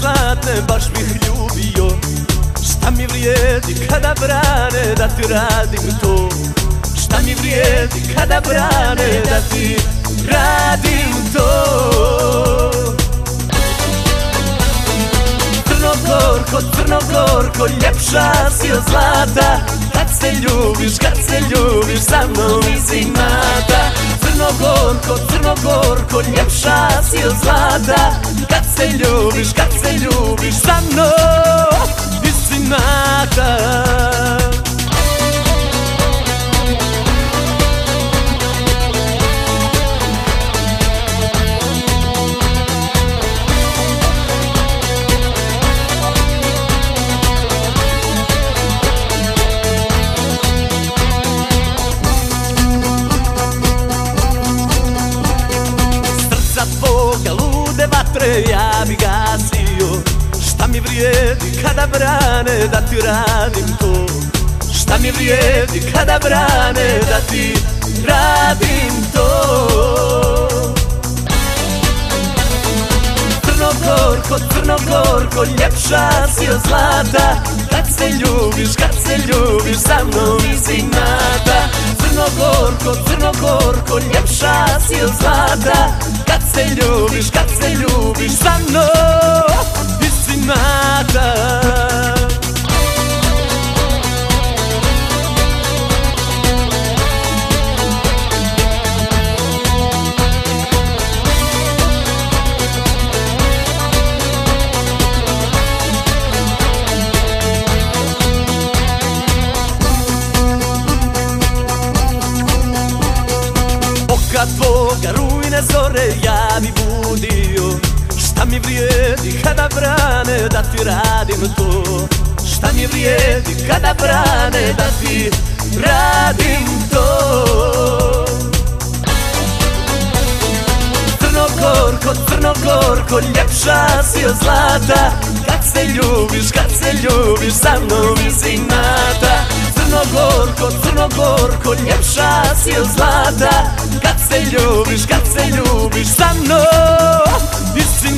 zlatne baš bih ljubio. Šta mi vrijedi kada brane da ti radim to? Šta mi vrijedi kada brane da ti radim to? Crnogorko, Crnogorko, ljepša si od zlata. Kad se ljubiš, kad Crnogorko, Crnogorko, ljepša si od zlata. Kad se ljubiš, kad se ljubiš, sa mnom vatre ja bi gasio Šta mi vrijedi kada brane da ti radim to? Šta mi vrijedi kada brane da ti radim to? Crnogorko, Crnogorko, ljepša si od zlata. Kad se ljubiš, kad se ljubiš, sa mnom si nada. Crnogorko, Crnogorko, ljepša si od zlata. Kad se ljubiš, kad se ljubiš sa mnom Ti si nada. Oka tvoga rujne zore ja da ti radim to. Šta mi vrijedi kada brane da ti radim to? Crnogorko, Crnogorko, ljepša si od zlata. Kad se ljubiš, kad se ljubiš, sa mnom si mata Crnogorko, Crnogorko, ljepša si od zlata. Kad se ljubiš, kad se ljubiš sa mnom si